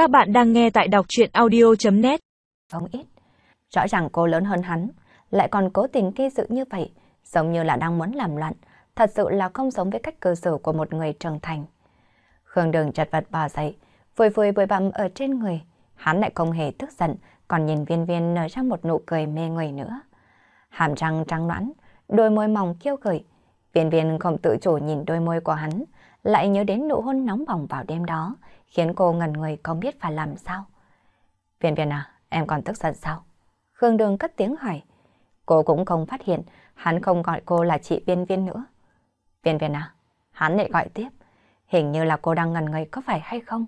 Các bạn đang nghe tại đọc chuyện audio.net Không ít. Rõ ràng cô lớn hơn hắn, lại còn cố tình gây sự như vậy, giống như là đang muốn làm loạn, thật sự là không giống với cách cư xử của một người trưởng thành. Khương Đường chật vật bò dậy, vui vui bụi bặm ở trên người, hắn lại không hề tức giận, còn nhìn viên viên nở ra một nụ cười mê người nữa. Hàm răng trắng nõn, đôi môi mỏng kêu gợi, viên viên không tự chủ nhìn đôi môi của hắn, lại nhớ đến nụ hôn nóng bỏng vào đêm đó, khiến cô ngần người không biết phải làm sao. Viên viên à, em còn tức giận sao? Khương Đường cất tiếng hỏi. Cô cũng không phát hiện, hắn không gọi cô là chị viên viên nữa. Viên viên à, hắn lại gọi tiếp. Hình như là cô đang ngần người có phải hay không?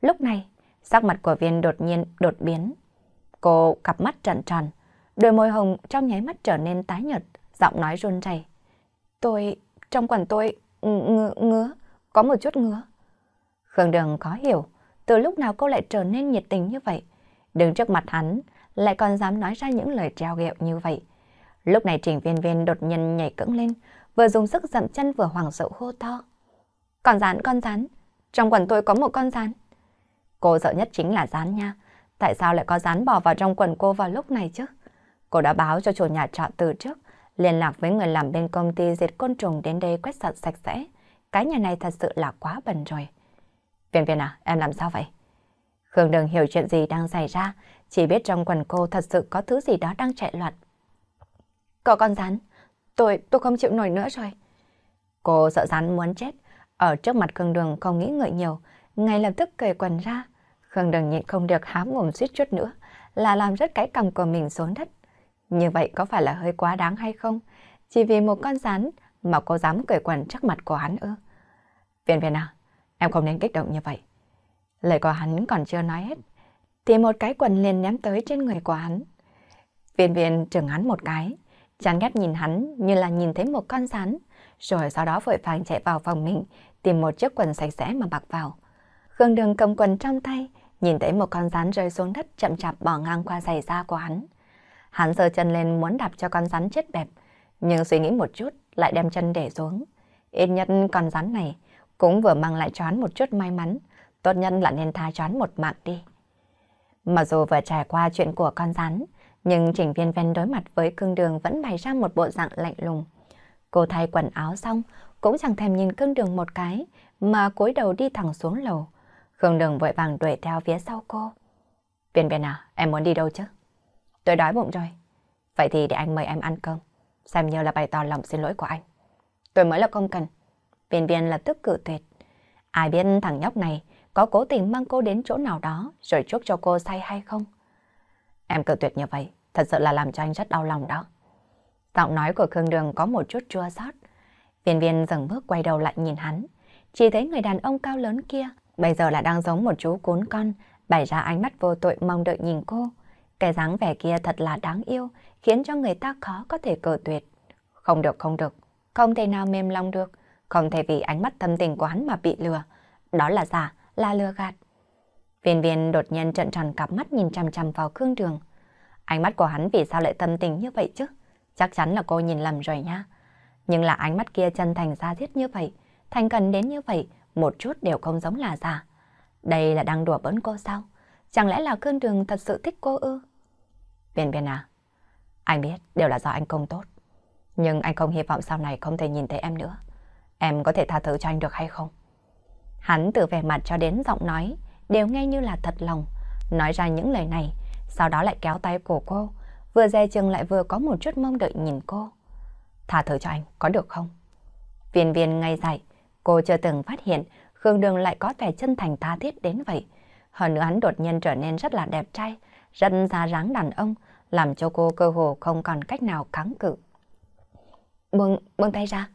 Lúc này, sắc mặt của viên đột nhiên đột biến. Cô cặp mắt trợn tròn, đôi môi hồng trong nháy mắt trở nên tái nhợt, giọng nói run rẩy. Tôi, trong quần tôi, ngứa, ngứa, có một chút ngứa. Khương Đường có hiểu, từ lúc nào cô lại trở nên nhiệt tình như vậy. Đứng trước mặt hắn, lại còn dám nói ra những lời treo ghẹo như vậy. Lúc này Trình Viên Viên đột nhiên nhảy cẫng lên, vừa dùng sức dậm chân vừa hoảng sợ hô to. Con rán, con rán, trong quần tôi có một con rán. Cô sợ nhất chính là rán nha. Tại sao lại có rán bò vào trong quần cô vào lúc này chứ? Cô đã báo cho chủ nhà trọ từ trước, liên lạc với người làm bên công ty diệt côn trùng đến đây quét sạch sạch sẽ. Cái nhà này thật sự là quá bẩn rồi. Viên viên à, em làm sao vậy? Khương Đường hiểu chuyện gì đang xảy ra, chỉ biết trong quần cô thật sự có thứ gì đó đang chạy loạn. Có con rắn, tôi, tôi không chịu nổi nữa rồi. Cô sợ rắn muốn chết, ở trước mặt Khương Đường không nghĩ ngợi nhiều, ngay lập tức cởi quần ra. Khương Đường nhịn không được hám mồm suýt chút nữa, là làm rất cái cầm của mình xuống đất. Như vậy có phải là hơi quá đáng hay không? Chỉ vì một con rắn mà cô dám cởi quần trước mặt của hắn ư? Viên viên à, em không nên kích động như vậy. Lời của hắn còn chưa nói hết, thì một cái quần liền ném tới trên người của hắn. Viên viên trừng hắn một cái, chán ghét nhìn hắn như là nhìn thấy một con rắn, rồi sau đó vội vàng chạy vào phòng mình, tìm một chiếc quần sạch sẽ mà mặc vào. Khương Đường cầm quần trong tay, nhìn thấy một con rắn rơi xuống đất chậm chạp bỏ ngang qua giày da của hắn. Hắn giơ chân lên muốn đạp cho con rắn chết bẹp, nhưng suy nghĩ một chút lại đem chân để xuống. Ít nhất con rắn này cũng vừa mang lại choán một chút may mắn, tốt nhất là nên tha choán một mạng đi. Mặc dù vừa trải qua chuyện của con rắn, nhưng Trình Viên Ven đối mặt với cương đường vẫn bày ra một bộ dạng lạnh lùng. Cô thay quần áo xong, cũng chẳng thèm nhìn cương đường một cái, mà cúi đầu đi thẳng xuống lầu. Cương Đường vội vàng đuổi theo phía sau cô. Viên Viên à, em muốn đi đâu chứ? Tôi đói bụng rồi. Vậy thì để anh mời em ăn cơm, xem như là bày tỏ lòng xin lỗi của anh. Tôi mới là không cần. Viên Viên lập tức cự tuyệt. Ai biết thằng nhóc này có cố tình mang cô đến chỗ nào đó rồi chuốc cho cô say hay không? Em cự tuyệt như vậy, thật sự là làm cho anh rất đau lòng đó. Giọng nói của Khương Đường có một chút chua xót. Viên viên dừng bước quay đầu lại nhìn hắn. Chỉ thấy người đàn ông cao lớn kia, bây giờ là đang giống một chú cún con, bày ra ánh mắt vô tội mong đợi nhìn cô. Cái dáng vẻ kia thật là đáng yêu, khiến cho người ta khó có thể cờ tuyệt. Không được, không được, không thể nào mềm lòng được, không thể vì ánh mắt thâm tình của hắn mà bị lừa. Đó là giả, là lừa gạt. Viên viên đột nhiên trận tròn cặp mắt nhìn chằm chằm vào Khương Đường. Ánh mắt của hắn vì sao lại tâm tình như vậy chứ? Chắc chắn là cô nhìn lầm rồi nha. Nhưng là ánh mắt kia chân thành ra thiết như vậy, thành cần đến như vậy, một chút đều không giống là giả. Đây là đang đùa bỡn cô sao? Chẳng lẽ là Khương Đường thật sự thích cô ư? Viên viên à, anh biết đều là do anh công tốt. Nhưng anh không hy vọng sau này không thể nhìn thấy em nữa. Em có thể tha thứ cho anh được hay không? Hắn từ vẻ mặt cho đến giọng nói, đều nghe như là thật lòng, nói ra những lời này, sau đó lại kéo tay của cô, vừa dè chừng lại vừa có một chút mong đợi nhìn cô. Tha thứ cho anh, có được không? Viên viên ngay dạy, cô chưa từng phát hiện Khương Đường lại có vẻ chân thành tha thiết đến vậy. Hơn nữa hắn đột nhiên trở nên rất là đẹp trai, rất ra dáng đàn ông, làm cho cô cơ hồ không còn cách nào kháng cự. Buông, buông tay ra.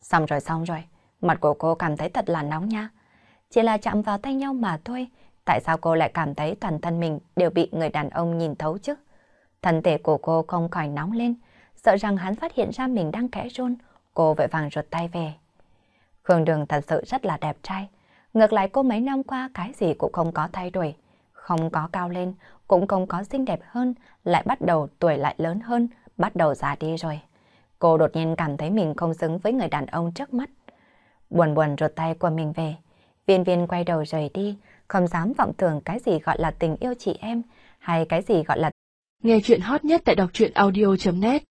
Xong rồi, xong rồi. Mặt của cô cảm thấy thật là nóng nha. Chỉ là chạm vào tay nhau mà thôi. Tại sao cô lại cảm thấy toàn thân mình đều bị người đàn ông nhìn thấu chứ? Thân thể của cô không khỏi nóng lên, sợ rằng hắn phát hiện ra mình đang kẽ run, cô vội vàng rụt tay về. Khương Đường thật sự rất là đẹp trai. Ngược lại cô mấy năm qua cái gì cũng không có thay đổi. Không có cao lên, cũng không có xinh đẹp hơn, lại bắt đầu tuổi lại lớn hơn, bắt đầu già đi rồi. Cô đột nhiên cảm thấy mình không xứng với người đàn ông trước mắt. Buồn buồn rụt tay của mình về. Viên viên quay đầu rời đi, không dám vọng tưởng cái gì gọi là tình yêu chị em, hay cái gì gọi là... Nghe chuyện hot nhất tại đọc truyện audio.net